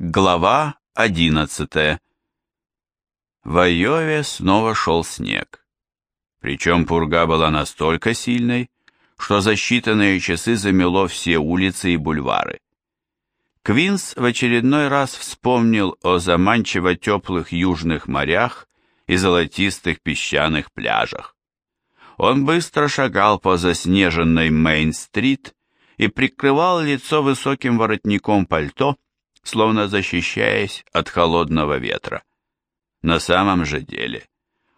Глава одиннадцатая. В Айове снова шел снег. Причем пурга была настолько сильной, что за считанные часы замело все улицы и бульвары. Квинс в очередной раз вспомнил о заманчиво теплых южных морях и золотистых песчаных пляжах. Он быстро шагал по заснеженной Мейн-стрит и прикрывал лицо высоким воротником пальто, словно защищаясь от холодного ветра. На самом же деле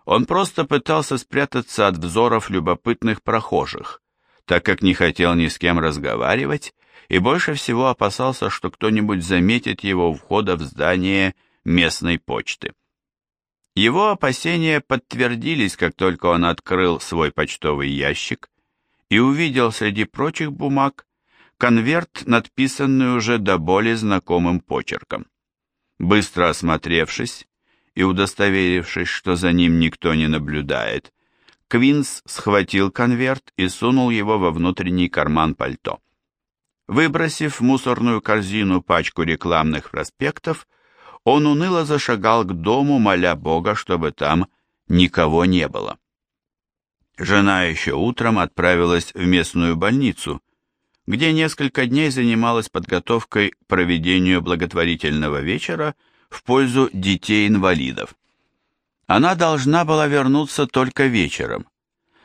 он просто пытался спрятаться от взоров любопытных прохожих, так как не хотел ни с кем разговаривать и больше всего опасался, что кто-нибудь заметит его у входа в здание местной почты. Его опасения подтвердились, как только он открыл свой почтовый ящик и увидел среди прочих бумаг конверт, надписанный уже до боли знакомым почерком. Быстро осмотревшись и удостоверившись, что за ним никто не наблюдает, Квинс схватил конверт и сунул его во внутренний карман пальто. Выбросив в мусорную корзину пачку рекламных проспектов, он уныло зашагал к дому, моля Бога, чтобы там никого не было. Жена еще утром отправилась в местную больницу, где несколько дней занималась подготовкой к проведению благотворительного вечера в пользу детей-инвалидов. Она должна была вернуться только вечером.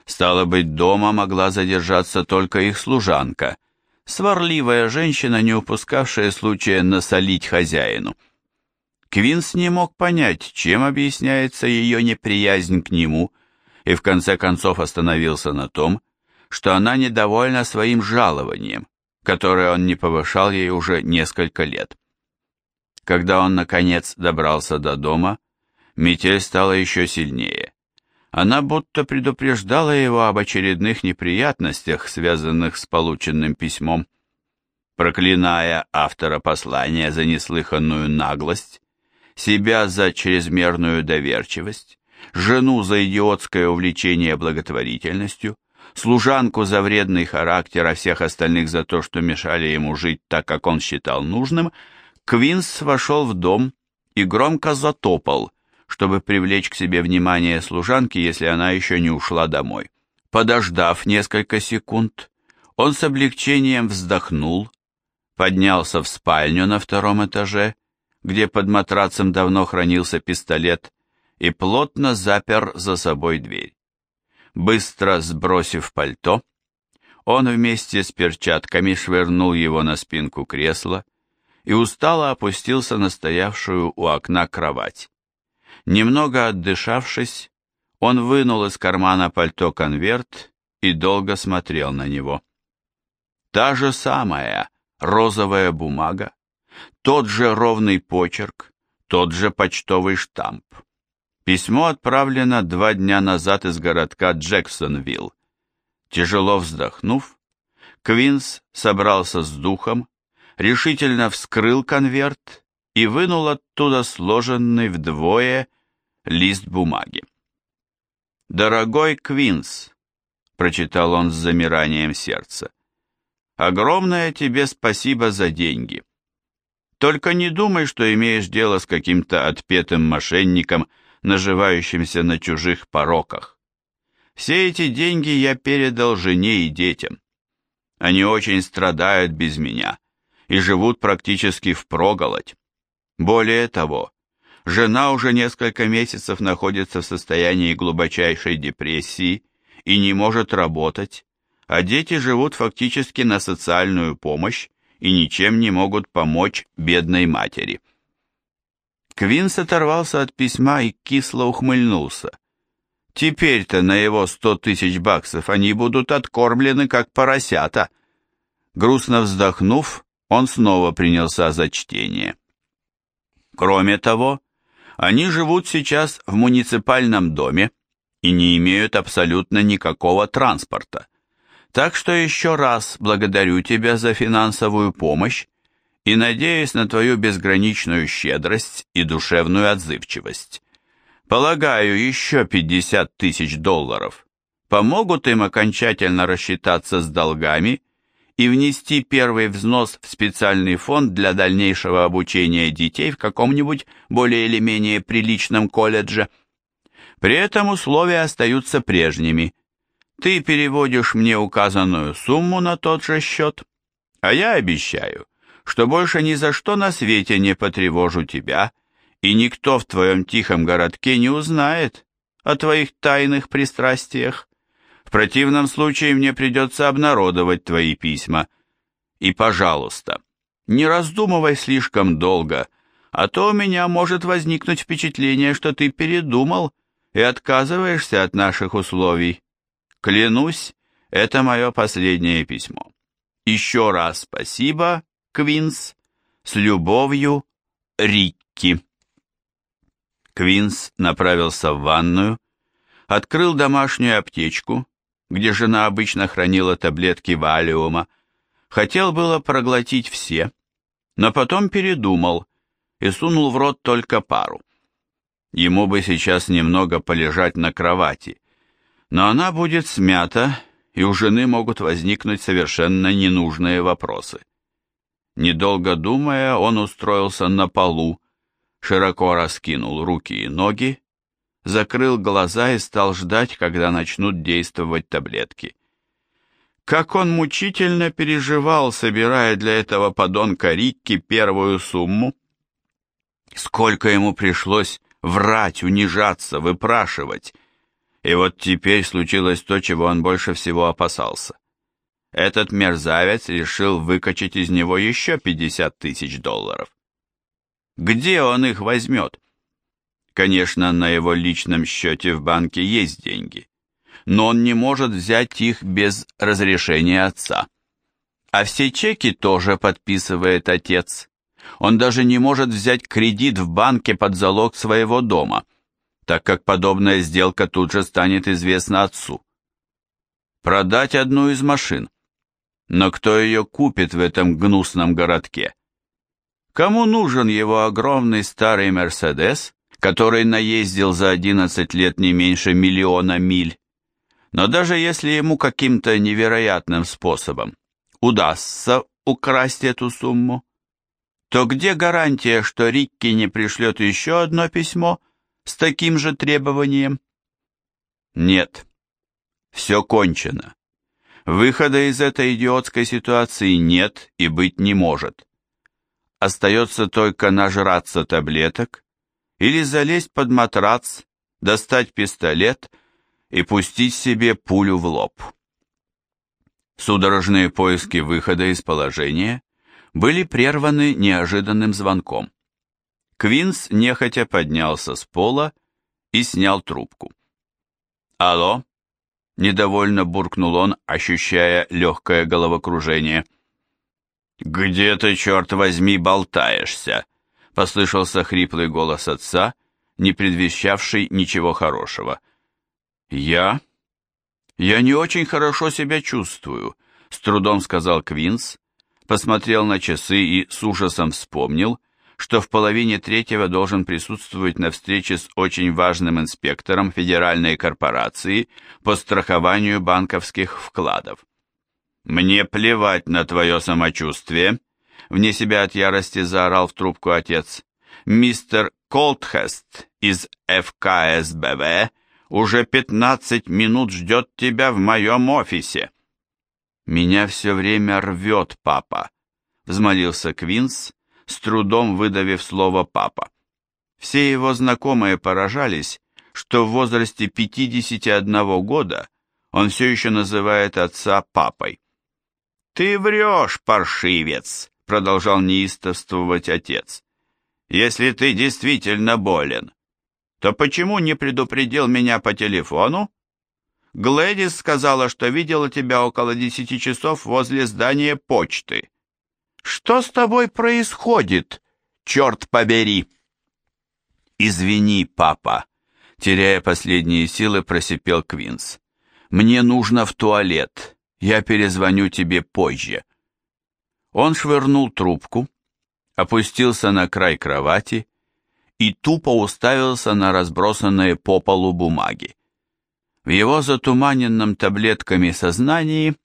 Стало быть, дома могла задержаться только их служанка, сварливая женщина, не упускавшая случая насолить хозяину. Квинс не мог понять, чем объясняется ее неприязнь к нему, и в конце концов остановился на том, что она недовольна своим жалованием, которое он не повышал ей уже несколько лет. Когда он, наконец, добрался до дома, метель стала еще сильнее. Она будто предупреждала его об очередных неприятностях, связанных с полученным письмом. Проклиная автора послания за неслыханную наглость, себя за чрезмерную доверчивость, жену за идиотское увлечение благотворительностью, служанку за вредный характер, а всех остальных за то, что мешали ему жить так, как он считал нужным, Квинс вошел в дом и громко затопал, чтобы привлечь к себе внимание служанки, если она еще не ушла домой. Подождав несколько секунд, он с облегчением вздохнул, поднялся в спальню на втором этаже, где под матрацем давно хранился пистолет, и плотно запер за собой дверь. Быстро сбросив пальто, он вместе с перчатками швырнул его на спинку кресла и устало опустился на стоявшую у окна кровать. Немного отдышавшись, он вынул из кармана пальто конверт и долго смотрел на него. Та же самая розовая бумага, тот же ровный почерк, тот же почтовый штамп. Письмо отправлено два дня назад из городка Джексонвилл. Тяжело вздохнув, Квинс собрался с духом, решительно вскрыл конверт и вынул оттуда сложенный вдвое лист бумаги. «Дорогой Квинс», — прочитал он с замиранием сердца, — «огромное тебе спасибо за деньги. Только не думай, что имеешь дело с каким-то отпетым мошенником, наживающимся на чужих пороках. Все эти деньги я передал жене и детям. Они очень страдают без меня и живут практически впроголодь. Более того, жена уже несколько месяцев находится в состоянии глубочайшей депрессии и не может работать, а дети живут фактически на социальную помощь и ничем не могут помочь бедной матери. Квинс оторвался от письма и кисло ухмыльнулся. Теперь-то на его сто тысяч баксов они будут откормлены, как поросята. Грустно вздохнув, он снова принялся за чтение. Кроме того, они живут сейчас в муниципальном доме и не имеют абсолютно никакого транспорта. Так что еще раз благодарю тебя за финансовую помощь и надеюсь на твою безграничную щедрость и душевную отзывчивость. Полагаю, еще 50 тысяч долларов помогут им окончательно рассчитаться с долгами и внести первый взнос в специальный фонд для дальнейшего обучения детей в каком-нибудь более или менее приличном колледже. При этом условия остаются прежними. Ты переводишь мне указанную сумму на тот же счет, а я обещаю, что больше ни за что на свете не потревожу тебя, и никто в твоем тихом городке не узнает о твоих тайных пристрастиях. В противном случае мне придется обнародовать твои письма. И, пожалуйста, не раздумывай слишком долго, а то у меня может возникнуть впечатление, что ты передумал и отказываешься от наших условий. Клянусь, это мое последнее письмо. Еще раз спасибо, Квинс. С любовью, Рикки. Квинс направился в ванную, открыл домашнюю аптечку, где жена обычно хранила таблетки валиума, хотел было проглотить все, но потом передумал и сунул в рот только пару. Ему бы сейчас немного полежать на кровати, но она будет смята, и у жены могут возникнуть совершенно ненужные вопросы. Недолго думая, он устроился на полу, широко раскинул руки и ноги, закрыл глаза и стал ждать, когда начнут действовать таблетки. Как он мучительно переживал, собирая для этого подонка Рикки первую сумму. Сколько ему пришлось врать, унижаться, выпрашивать. И вот теперь случилось то, чего он больше всего опасался. Этот мерзавец решил выкачать из него еще 50 тысяч долларов. Где он их возьмет? Конечно, на его личном счете в банке есть деньги, но он не может взять их без разрешения отца. А все чеки тоже подписывает отец. Он даже не может взять кредит в банке под залог своего дома, так как подобная сделка тут же станет известна отцу. Продать одну из машин. Но кто ее купит в этом гнусном городке? Кому нужен его огромный старый «Мерседес», который наездил за 11 лет не меньше миллиона миль? Но даже если ему каким-то невероятным способом удастся украсть эту сумму, то где гарантия, что Рикки не пришлет еще одно письмо с таким же требованием? Нет, все кончено. Выхода из этой идиотской ситуации нет и быть не может. Остается только нажраться таблеток или залезть под матрац, достать пистолет и пустить себе пулю в лоб. Судорожные поиски выхода из положения были прерваны неожиданным звонком. Квинс нехотя поднялся с пола и снял трубку. «Алло?» – недовольно буркнул он, ощущая легкое головокружение – «Где ты, черт возьми, болтаешься?» — послышался хриплый голос отца, не предвещавший ничего хорошего. «Я? Я не очень хорошо себя чувствую», — с трудом сказал Квинс, посмотрел на часы и с ужасом вспомнил, что в половине третьего должен присутствовать на встрече с очень важным инспектором Федеральной корпорации по страхованию банковских вкладов. «Мне плевать на твое самочувствие», — вне себя от ярости заорал в трубку отец. «Мистер Колтхест из ФКСБВ уже пятнадцать минут ждет тебя в моем офисе». «Меня все время рвет, папа», — взмолился Квинс, с трудом выдавив слово «папа». Все его знакомые поражались, что в возрасте 51 года он все еще называет отца папой. «Ты врешь, паршивец!» — продолжал неистовствовать отец. «Если ты действительно болен, то почему не предупредил меня по телефону? Глэдис сказала, что видела тебя около десяти часов возле здания почты. Что с тобой происходит, черт побери?» «Извини, папа», — теряя последние силы, просипел Квинс. «Мне нужно в туалет. Я перезвоню тебе позже. Он швырнул трубку, опустился на край кровати и тупо уставился на разбросанные по полу бумаги. В его затуманенном таблетками сознании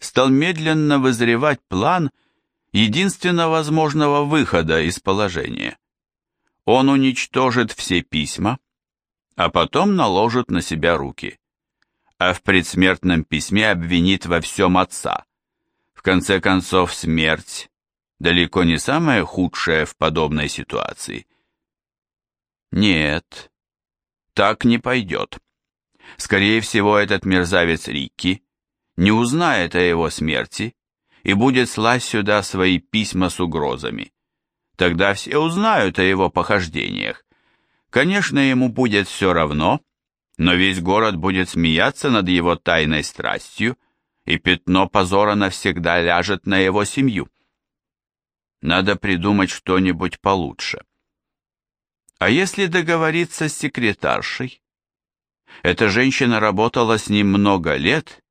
стал медленно вызревать план единственно возможного выхода из положения. Он уничтожит все письма, а потом наложит на себя руки. А в предсмертном письме обвинит во всем отца. В конце концов, смерть далеко не самое худшее в подобной ситуации. Нет, так не пойдет. Скорее всего, этот мерзавец Рикки не узнает о его смерти и будет слать сюда свои письма с угрозами. Тогда все узнают о его похождениях. Конечно, ему будет все равно, но весь город будет смеяться над его тайной страстью, и пятно позора навсегда ляжет на его семью. Надо придумать что-нибудь получше. А если договориться с секретаршей? Эта женщина работала с ним много лет,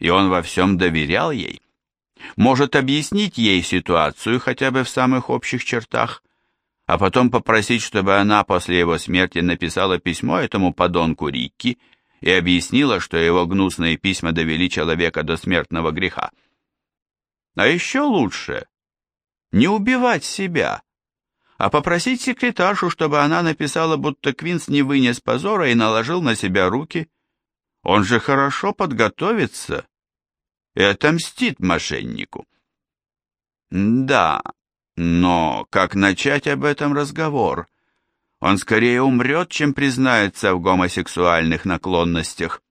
и он во всем доверял ей. Может объяснить ей ситуацию хотя бы в самых общих чертах, а потом попросить, чтобы она после его смерти написала письмо этому подонку Рикки и объяснила, что его гнусные письма довели человека до смертного греха. А еще лучше не убивать себя, а попросить секретаршу, чтобы она написала, будто Квинс не вынес позора и наложил на себя руки. Он же хорошо подготовится и отомстит мошеннику. Да, но как начать об этом разговор? Он скорее умрет, чем признается в гомосексуальных наклонностях.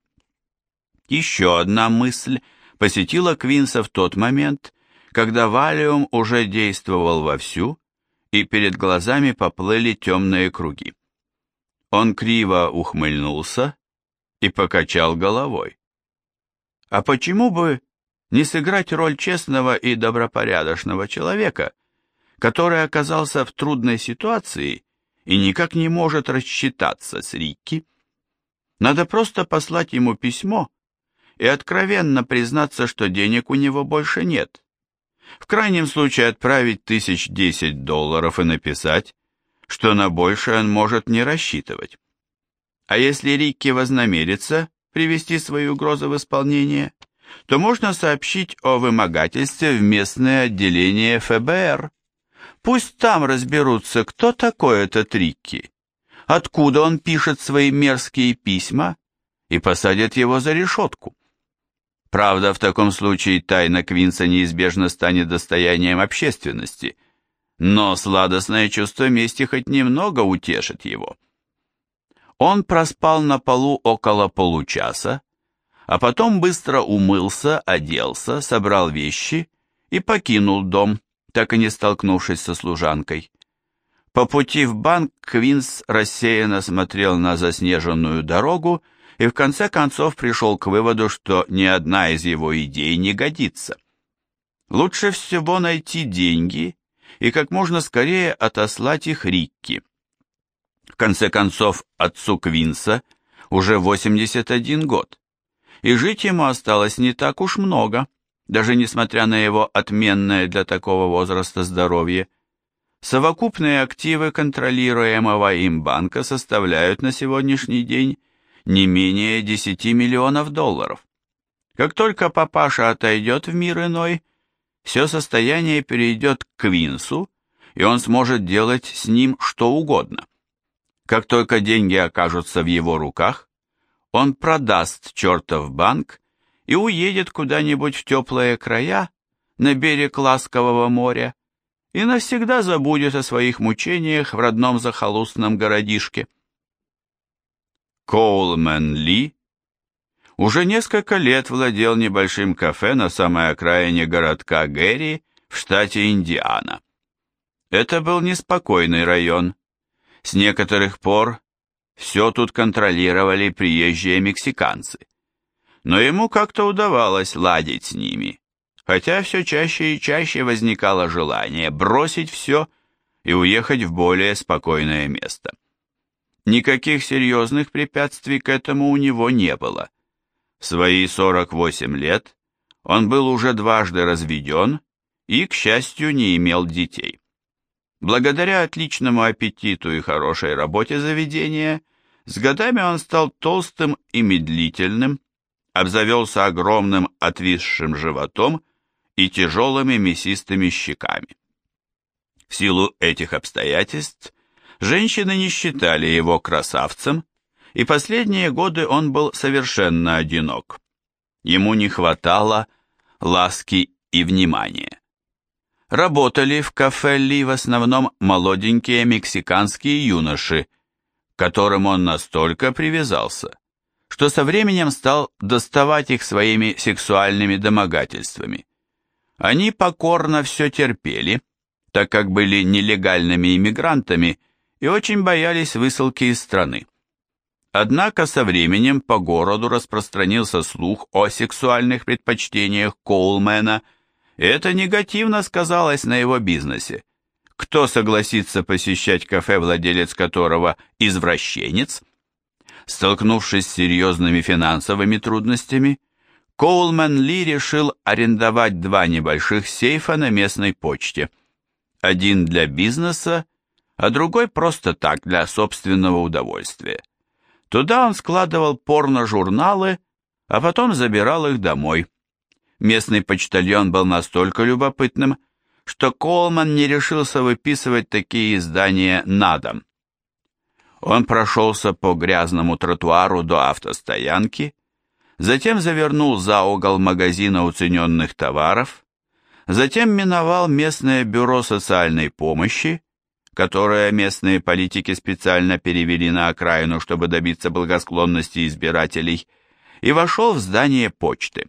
Еще одна мысль посетила Квинса в тот момент, когда Валиум уже действовал вовсю, и перед глазами поплыли темные круги. Он криво ухмыльнулся и покачал головой. А почему бы не сыграть роль честного и добропорядочного человека, который оказался в трудной ситуации и никак не может рассчитаться с Рикки? Надо просто послать ему письмо и откровенно признаться, что денег у него больше нет, в крайнем случае отправить тысяч десять долларов и написать, что на большее он может не рассчитывать. А если Рикки вознамерится привести свои угрозы в исполнение, то можно сообщить о вымогательстве в местное отделение ФБР. Пусть там разберутся, кто такой этот Рикки, откуда он пишет свои мерзкие письма, и посадят его за решетку. Правда, в таком случае тайна Квинса неизбежно станет достоянием общественности, но сладостное чувство мести хоть немного утешит его. Он проспал на полу около получаса, а потом быстро умылся, оделся, собрал вещи и покинул дом, так и не столкнувшись со служанкой. По пути в банк Квинс рассеянно смотрел на заснеженную дорогу и в конце концов пришел к выводу, что ни одна из его идей не годится. Лучше всего найти деньги и как можно скорее отослать их Рикки. В конце концов, отцу Квинса уже 81 год, и жить ему осталось не так уж много, даже несмотря на его отменное для такого возраста здоровье. Совокупные активы контролируемого им банка составляют на сегодняшний день не менее 10 миллионов долларов. Как только папаша отойдет в мир иной, все состояние перейдет к Квинсу, и он сможет делать с ним что угодно. Как только деньги окажутся в его руках, он продаст чертов банк и уедет куда-нибудь в теплые края, на берег ласкового моря, и навсегда забудет о своих мучениях в родном захолустном городишке. Коулмен Ли уже несколько лет владел небольшим кафе на самой окраине городка Гэри в штате Индиана. Это был неспокойный район. С некоторых пор все тут контролировали приезжие мексиканцы. Но ему как-то удавалось ладить с ними, хотя все чаще и чаще возникало желание бросить все и уехать в более спокойное место. Никаких серьезных препятствий к этому у него не было. В свои 48 лет он был уже дважды разведен и, к счастью, не имел детей. Благодаря отличному аппетиту и хорошей работе заведения, с годами он стал толстым и медлительным, обзавелся огромным отвисшим животом и тяжелыми мясистыми щеками. В силу этих обстоятельств женщины не считали его красавцем, и последние годы он был совершенно одинок. Ему не хватало ласки и внимания. Работали в кафе Ли в основном молоденькие мексиканские юноши, которым он настолько привязался, что со временем стал доставать их своими сексуальными домогательствами. Они покорно все терпели, так как были нелегальными иммигрантами и очень боялись высылки из страны. Однако со временем по городу распространился слух о сексуальных предпочтениях Коулмена, и это негативно сказалось на его бизнесе. Кто согласится посещать кафе, владелец которого извращенец? Столкнувшись с серьезными финансовыми трудностями, Коулман Ли решил арендовать два небольших сейфа на местной почте. Один для бизнеса, а другой просто так, для собственного удовольствия. Туда он складывал порно-журналы, а потом забирал их домой. Местный почтальон был настолько любопытным, что Колман не решился выписывать такие издания на дом. Он прошелся по грязному тротуару до автостоянки, затем завернул за угол магазина уцененных товаров, затем миновал местное бюро социальной помощи которое местные политики специально перевели на окраину, чтобы добиться благосклонности избирателей, и вошел в здание почты.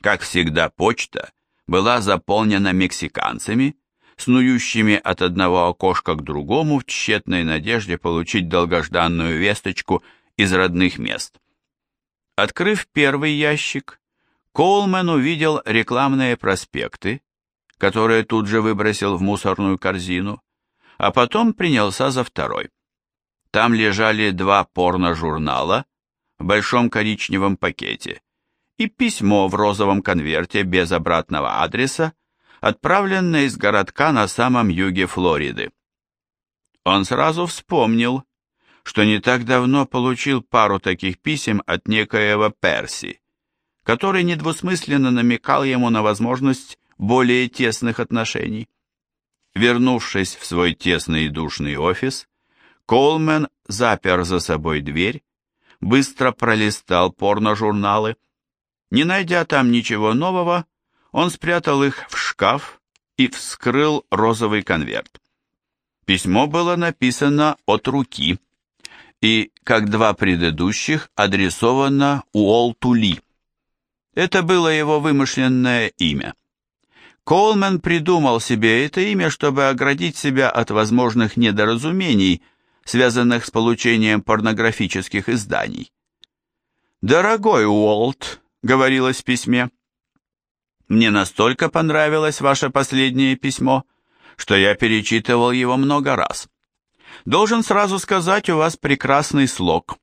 Как всегда, почта была заполнена мексиканцами, снующими от одного окошка к другому в тщетной надежде получить долгожданную весточку из родных мест. Открыв первый ящик, Коулман увидел рекламные проспекты, которые тут же выбросил в мусорную корзину, а потом принялся за второй. Там лежали два порно-журнала в большом коричневом пакете и письмо в розовом конверте без обратного адреса, отправленное из городка на самом юге Флориды. Он сразу вспомнил, что не так давно получил пару таких писем от некоего Перси, который недвусмысленно намекал ему на возможность более тесных отношений. Вернувшись в свой тесный и душный офис, Колмен запер за собой дверь, быстро пролистал порно-журналы. Не найдя там ничего нового, он спрятал их в шкаф и вскрыл розовый конверт. Письмо было написано от руки и, как два предыдущих, адресовано Уолту Ли. Это было его вымышленное имя. Колмен придумал себе это имя, чтобы оградить себя от возможных недоразумений, связанных с получением порнографических изданий. «Дорогой Уолт», — говорилось в письме, — «мне настолько понравилось ваше последнее письмо, что я перечитывал его много раз. Должен сразу сказать, у вас прекрасный слог.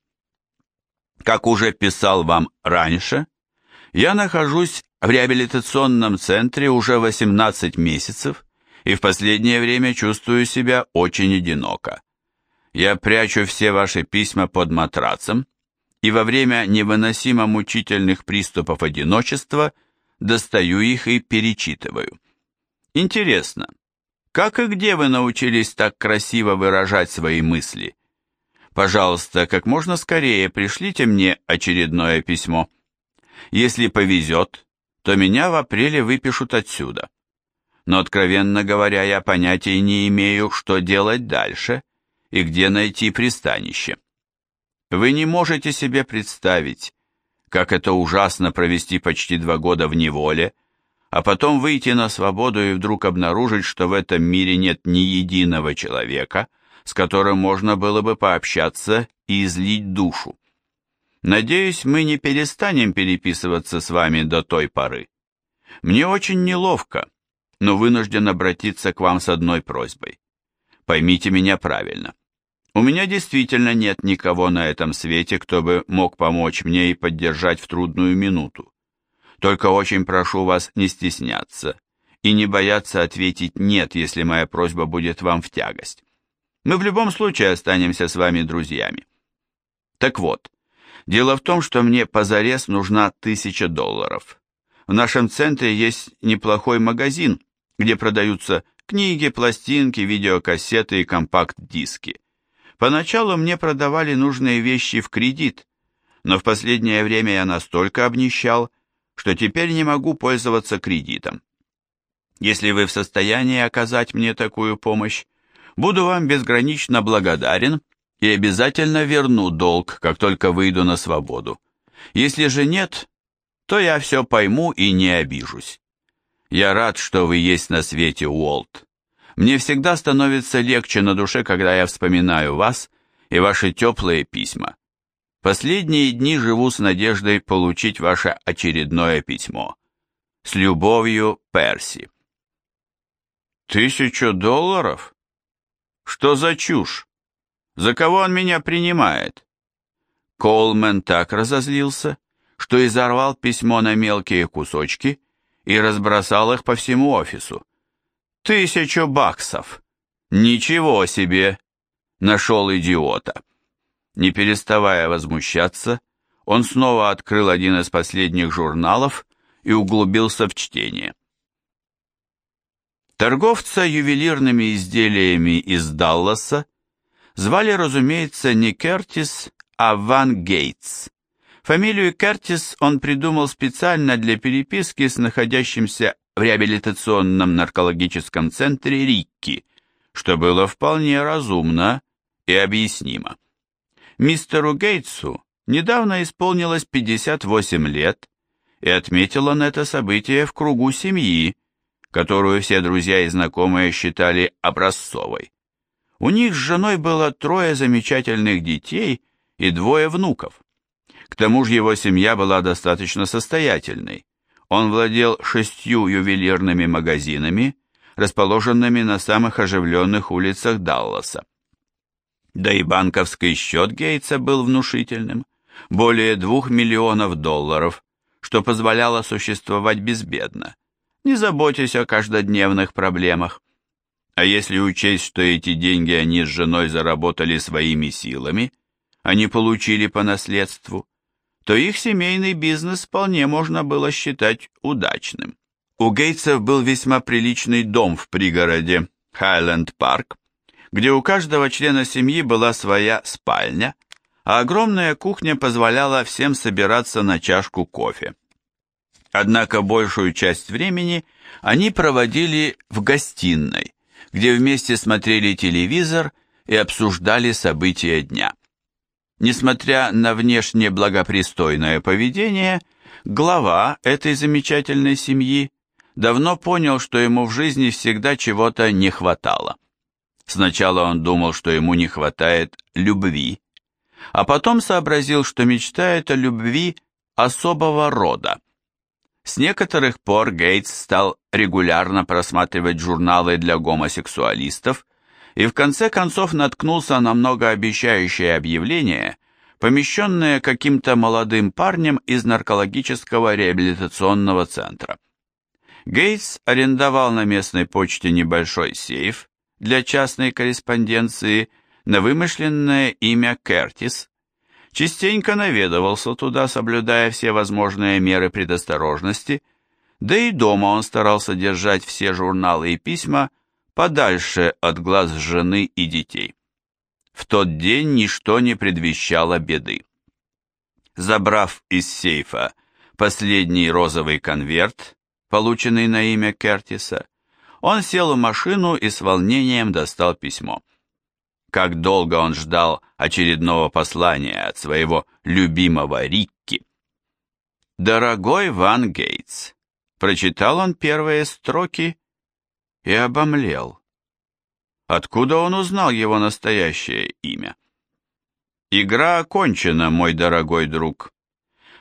Как уже писал вам раньше, я нахожусь в реабилитационном центре уже 18 месяцев и в последнее время чувствую себя очень одиноко. Я прячу все ваши письма под матрацем и во время невыносимо мучительных приступов одиночества достаю их и перечитываю. Интересно, как и где вы научились так красиво выражать свои мысли? Пожалуйста, как можно скорее пришлите мне очередное письмо. Если повезет, то меня в апреле выпишут отсюда. Но, откровенно говоря, я понятия не имею, что делать дальше и где найти пристанище. Вы не можете себе представить, как это ужасно провести почти два года в неволе, а потом выйти на свободу и вдруг обнаружить, что в этом мире нет ни единого человека, с которым можно было бы пообщаться и излить душу. Надеюсь, мы не перестанем переписываться с вами до той поры. Мне очень неловко, но вынужден обратиться к вам с одной просьбой. Поймите меня правильно. У меня действительно нет никого на этом свете, кто бы мог помочь мне и поддержать в трудную минуту. Только очень прошу вас не стесняться и не бояться ответить «нет», если моя просьба будет вам в тягость. Мы в любом случае останемся с вами друзьями. Так вот, Дело в том, что мне позарез нужна тысяча долларов. В нашем центре есть неплохой магазин, где продаются книги, пластинки, видеокассеты и компакт-диски. Поначалу мне продавали нужные вещи в кредит, но в последнее время я настолько обнищал, что теперь не могу пользоваться кредитом. Если вы в состоянии оказать мне такую помощь, буду вам безгранично благодарен и обязательно верну долг, как только выйду на свободу. Если же нет, то я все пойму и не обижусь. Я рад, что вы есть на свете, Уолт. Мне всегда становится легче на душе, когда я вспоминаю вас и ваши теплые письма. Последние дни живу с надеждой получить ваше очередное письмо. С любовью, Перси. Тысячу долларов? Что за чушь? За кого он меня принимает? Колмен так разозлился, что изорвал письмо на мелкие кусочки и разбросал их по всему офису. Тысячу баксов! Ничего себе! Нашел идиота. Не переставая возмущаться, он снова открыл один из последних журналов и углубился в чтение. Торговца ювелирными изделиями из Далласа звали, разумеется, не Кертис, а Ван Гейтс. Фамилию Кертис он придумал специально для переписки с находящимся в реабилитационном наркологическом центре Рикки, что было вполне разумно и объяснимо. Мистеру Гейтсу недавно исполнилось 58 лет, и отметил он это событие в кругу семьи, которую все друзья и знакомые считали образцовой. У них с женой было трое замечательных детей и двое внуков. К тому же его семья была достаточно состоятельной. Он владел шестью ювелирными магазинами, расположенными на самых оживленных улицах Далласа. Да и банковский счет Гейтса был внушительным, более двух миллионов долларов, что позволяло существовать безбедно, не заботясь о каждодневных проблемах. А если учесть, что эти деньги они с женой заработали своими силами, они получили по наследству, то их семейный бизнес вполне можно было считать удачным. У Гейтсов был весьма приличный дом в пригороде Хайленд-парк, где у каждого члена семьи была своя спальня, а огромная кухня позволяла всем собираться на чашку кофе. Однако большую часть времени они проводили в гостиной, где вместе смотрели телевизор и обсуждали события дня. Несмотря на внешне благопристойное поведение, глава этой замечательной семьи давно понял, что ему в жизни всегда чего-то не хватало. Сначала он думал, что ему не хватает любви, а потом сообразил, что мечтает о любви особого рода. С некоторых пор Гейтс стал регулярно просматривать журналы для гомосексуалистов и в конце концов наткнулся на многообещающее объявление, помещенное каким-то молодым парнем из наркологического реабилитационного центра. Гейтс арендовал на местной почте небольшой сейф, для частной корреспонденции на вымышленное имя Кертис, частенько наведывался туда, соблюдая все возможные меры предосторожности, да и дома он старался держать все журналы и письма подальше от глаз жены и детей. В тот день ничто не предвещало беды. Забрав из сейфа последний розовый конверт, полученный на имя Кертиса, он сел в машину и с волнением достал письмо. Как долго он ждал очередного послания от своего любимого Рикки. «Дорогой Ван Гейтс», прочитал он первые строки и обомлел. Откуда он узнал его настоящее имя? «Игра окончена, мой дорогой друг.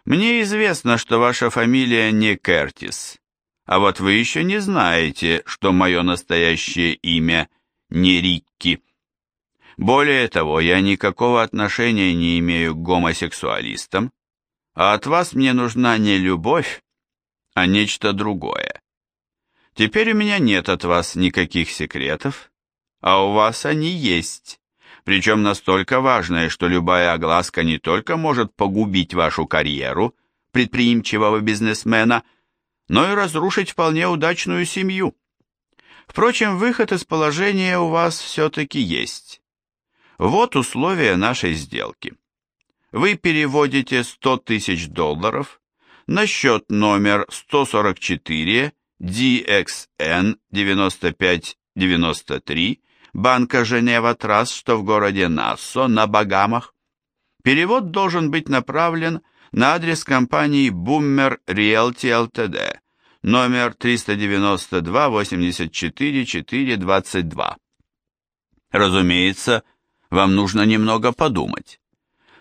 Мне известно, что ваша фамилия не Кертис, а вот вы еще не знаете, что мое настоящее имя не Рикки. Более того, я никакого отношения не имею к гомосексуалистам, а от вас мне нужна не любовь, а нечто другое. Теперь у меня нет от вас никаких секретов, а у вас они есть. причем настолько важное, что любая огласка не только может погубить вашу карьеру предприимчивого бизнесмена, но и разрушить вполне удачную семью. Впрочем, выход из положения у вас все-таки есть. Вот условия нашей сделки. Вы переводите 100 тысяч долларов на счет номер 144 DXN 9593 Банка Женева Трасс, что в городе Нассо на Багамах. Перевод должен быть направлен на адрес компании Boomer Realty Ltd, номер 392 84 422. Разумеется, вам нужно немного подумать.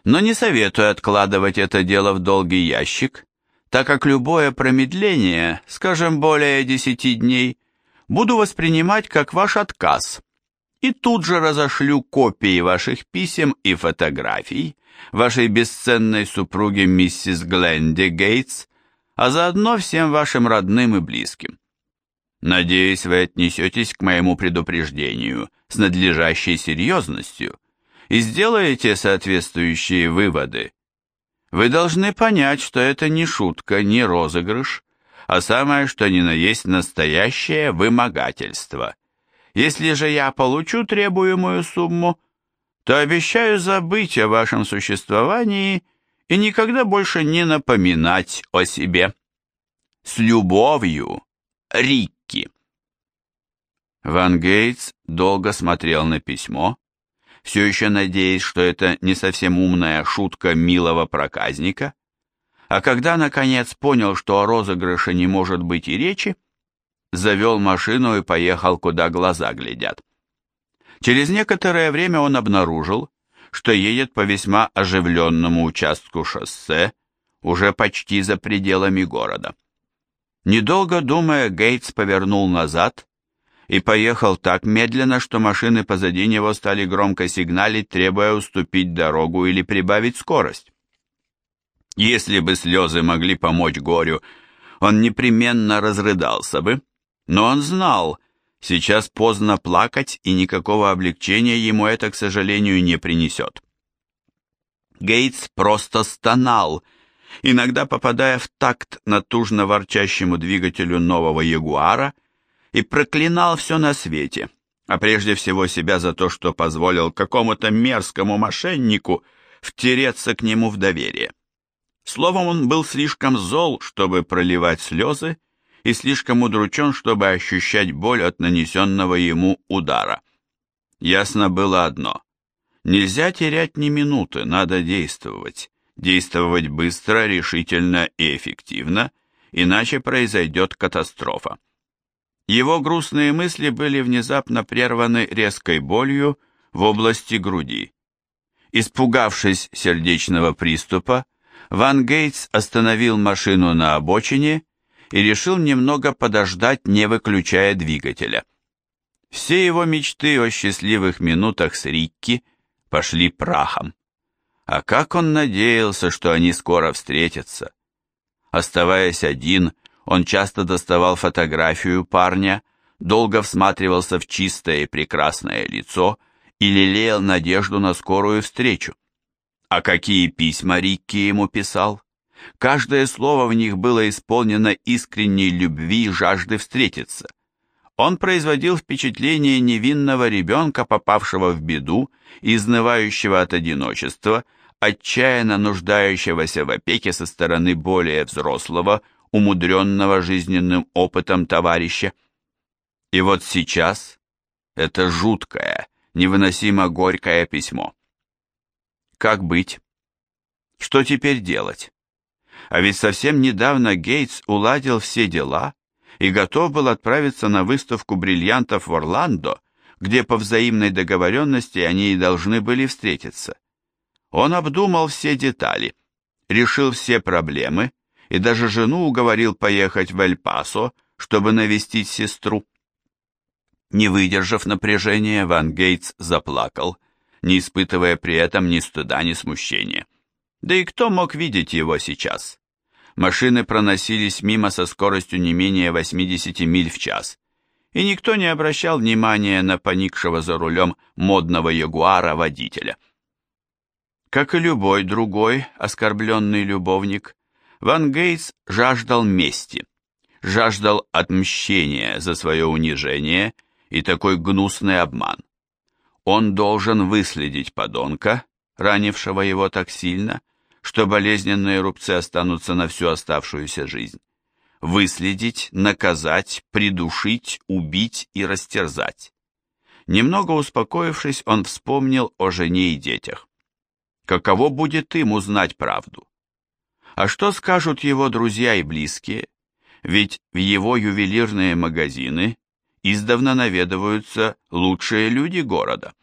Но не советую откладывать это дело в долгий ящик, так как любое промедление, скажем, более 10 дней, буду воспринимать как ваш отказ и тут же разошлю копии ваших писем и фотографий вашей бесценной супруге миссис Гленди Гейтс, а заодно всем вашим родным и близким. Надеюсь, вы отнесетесь к моему предупреждению с надлежащей серьезностью и сделаете соответствующие выводы. Вы должны понять, что это не шутка, не розыгрыш, а самое что ни на есть настоящее вымогательство. Если же я получу требуемую сумму, то обещаю забыть о вашем существовании и никогда больше не напоминать о себе. С любовью, Рикки. Ван Гейтс долго смотрел на письмо, все еще надеясь, что это не совсем умная шутка милого проказника, а когда наконец понял, что о розыгрыше не может быть и речи, завел машину и поехал, куда глаза глядят. Через некоторое время он обнаружил, что едет по весьма оживленному участку шоссе, уже почти за пределами города. Недолго думая, Гейтс повернул назад и поехал так медленно, что машины позади него стали громко сигналить, требуя уступить дорогу или прибавить скорость. Если бы слезы могли помочь горю, он непременно разрыдался бы, но он знал, сейчас поздно плакать, и никакого облегчения ему это, к сожалению, не принесет. Гейтс просто стонал, иногда попадая в такт натужно ворчащему двигателю нового Ягуара – и проклинал все на свете, а прежде всего себя за то, что позволил какому-то мерзкому мошеннику втереться к нему в доверие. Словом, он был слишком зол, чтобы проливать слезы, и слишком удручен, чтобы ощущать боль от нанесенного ему удара. Ясно было одно. Нельзя терять ни минуты, надо действовать. Действовать быстро, решительно и эффективно, иначе произойдет катастрофа. Его грустные мысли были внезапно прерваны резкой болью в области груди. Испугавшись сердечного приступа, Ван Гейтс остановил машину на обочине и решил немного подождать, не выключая двигателя. Все его мечты о счастливых минутах с Рикки пошли прахом. А как он надеялся, что они скоро встретятся. Оставаясь один, он часто доставал фотографию парня, долго всматривался в чистое и прекрасное лицо и лелеял надежду на скорую встречу. А какие письма Рикки ему писал? Каждое слово в них было исполнено искренней любви и жажды встретиться. Он производил впечатление невинного ребенка, попавшего в беду, изнывающего от одиночества, отчаянно нуждающегося в опеке со стороны более взрослого, умудренного жизненным опытом товарища. И вот сейчас это жуткое, невыносимо горькое письмо. Как быть? Что теперь делать? А ведь совсем недавно Гейтс уладил все дела и готов был отправиться на выставку бриллиантов в Орландо, где по взаимной договоренности они и должны были встретиться. Он обдумал все детали, решил все проблемы и даже жену уговорил поехать в Эль-Пасо, чтобы навестить сестру. Не выдержав напряжения, Ван Гейтс заплакал, не испытывая при этом ни стыда, ни смущения. Да и кто мог видеть его сейчас? Машины проносились мимо со скоростью не менее 80 миль в час, и никто не обращал внимания на поникшего за рулем модного ягуара водителя. Как и любой другой оскорбленный любовник, Ван Гейтс жаждал мести, жаждал отмщения за свое унижение и такой гнусный обман. Он должен выследить подонка, ранившего его так сильно, что болезненные рубцы останутся на всю оставшуюся жизнь выследить, наказать, придушить, убить и растерзать. Немного успокоившись, он вспомнил о жене и детях. Каково будет им узнать правду? А что скажут его друзья и близкие? Ведь в его ювелирные магазины издавна наведываются лучшие люди города.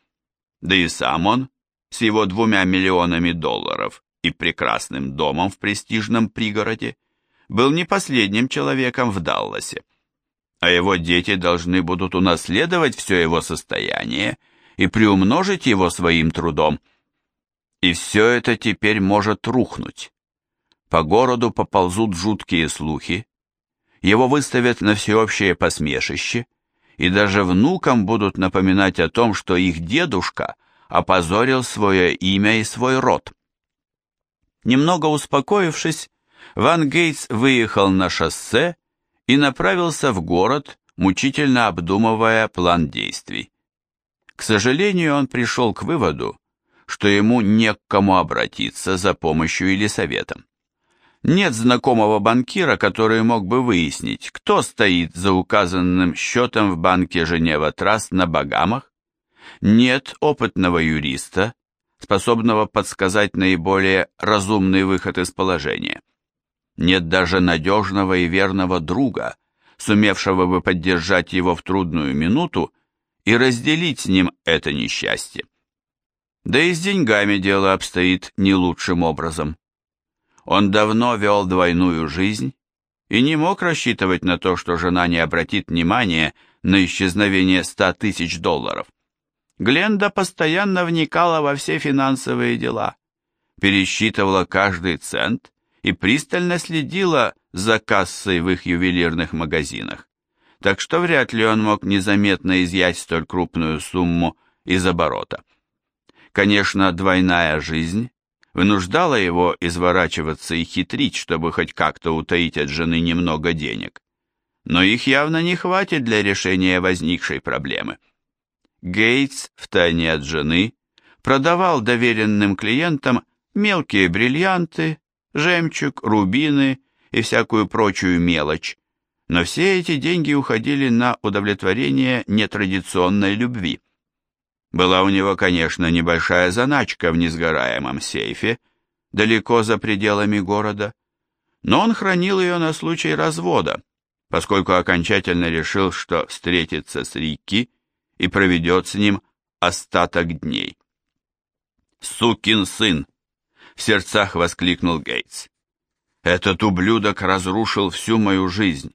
Да и сам он, с его двумя миллионами долларов и прекрасным домом в престижном пригороде, был не последним человеком в Далласе, а его дети должны будут унаследовать все его состояние и приумножить его своим трудом. И все это теперь может рухнуть. По городу поползут жуткие слухи, его выставят на всеобщее посмешище, и даже внукам будут напоминать о том, что их дедушка опозорил свое имя и свой род. Немного успокоившись, Ван Гейтс выехал на шоссе и направился в город, мучительно обдумывая план действий. К сожалению, он пришел к выводу, что ему не к кому обратиться за помощью или советом. Нет знакомого банкира, который мог бы выяснить, кто стоит за указанным счетом в банке Женева Траст на Багамах. Нет опытного юриста, способного подсказать наиболее разумный выход из положения. Нет даже надежного и верного друга, сумевшего бы поддержать его в трудную минуту и разделить с ним это несчастье. Да и с деньгами дело обстоит не лучшим образом. Он давно вел двойную жизнь и не мог рассчитывать на то, что жена не обратит внимания на исчезновение ста тысяч долларов. Гленда постоянно вникала во все финансовые дела, пересчитывала каждый цент и пристально следила за кассой в их ювелирных магазинах, так что вряд ли он мог незаметно изъять столь крупную сумму из оборота. Конечно, двойная жизнь вынуждала его изворачиваться и хитрить, чтобы хоть как-то утаить от жены немного денег. Но их явно не хватит для решения возникшей проблемы. Гейтс, втайне от жены, продавал доверенным клиентам мелкие бриллианты, жемчуг, рубины и всякую прочую мелочь, но все эти деньги уходили на удовлетворение нетрадиционной любви. Была у него, конечно, небольшая заначка в несгораемом сейфе, далеко за пределами города, но он хранил ее на случай развода, поскольку окончательно решил, что встретится с Рикки и проведет с ним остаток дней. «Сукин сын!» в сердцах воскликнул Гейтс. Этот ублюдок разрушил всю мою жизнь,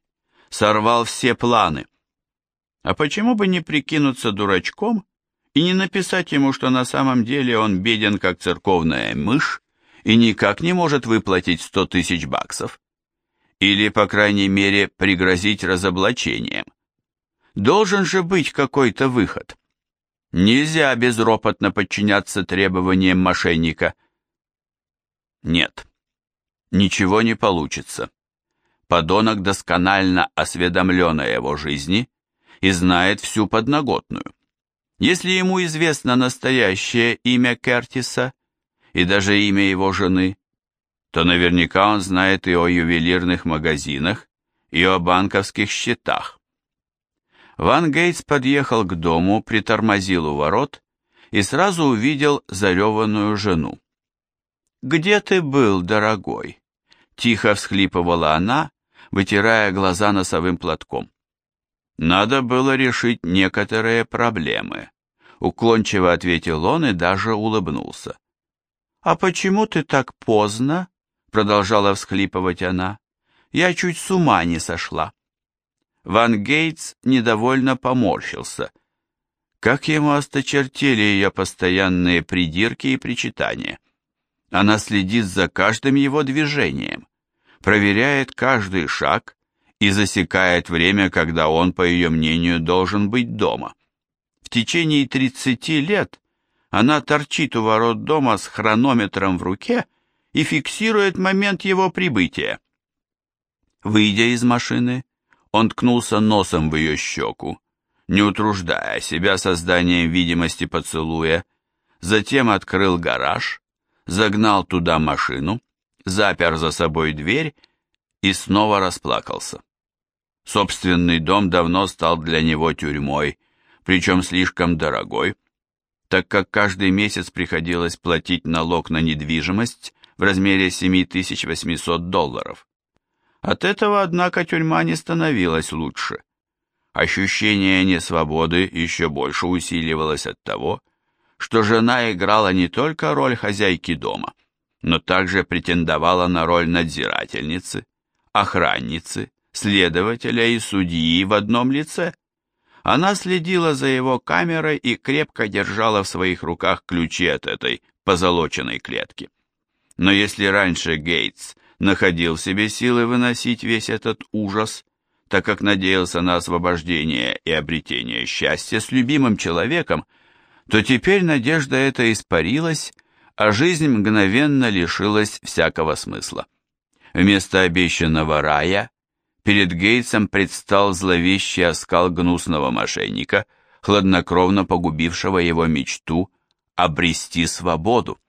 сорвал все планы. А почему бы не прикинуться дурачком и не написать ему, что на самом деле он беден, как церковная мышь, и никак не может выплатить сто тысяч баксов? Или, по крайней мере, пригрозить разоблачением? Должен же быть какой-то выход. Нельзя безропотно подчиняться требованиям мошенника – нет, ничего не получится. Подонок досконально осведомлен о его жизни и знает всю подноготную. Если ему известно настоящее имя Кертиса и даже имя его жены, то наверняка он знает и о ювелирных магазинах, и о банковских счетах. Ван Гейтс подъехал к дому, притормозил у ворот и сразу увидел зареванную жену. «Где ты был, дорогой?» Тихо всхлипывала она, вытирая глаза носовым платком. «Надо было решить некоторые проблемы», — уклончиво ответил он и даже улыбнулся. «А почему ты так поздно?» — продолжала всхлипывать она. «Я чуть с ума не сошла». Ван Гейтс недовольно поморщился. Как ему осточертели ее постоянные придирки и причитания. Она следит за каждым его движением, проверяет каждый шаг и засекает время, когда он, по ее мнению, должен быть дома. В течение 30 лет она торчит у ворот дома с хронометром в руке и фиксирует момент его прибытия. Выйдя из машины, он ткнулся носом в ее щеку, не утруждая себя созданием видимости поцелуя, затем открыл гараж, загнал туда машину, запер за собой дверь и снова расплакался. Собственный дом давно стал для него тюрьмой, причем слишком дорогой, так как каждый месяц приходилось платить налог на недвижимость в размере 7800 долларов. От этого, однако, тюрьма не становилась лучше. Ощущение несвободы еще больше усиливалось от того, что жена играла не только роль хозяйки дома, но также претендовала на роль надзирательницы, охранницы, следователя и судьи в одном лице. Она следила за его камерой и крепко держала в своих руках ключи от этой позолоченной клетки. Но если раньше Гейтс находил в себе силы выносить весь этот ужас, так как надеялся на освобождение и обретение счастья с любимым человеком, то теперь надежда эта испарилась, а жизнь мгновенно лишилась всякого смысла. Вместо обещанного рая перед Гейтсом предстал зловещий оскал гнусного мошенника, хладнокровно погубившего его мечту обрести свободу.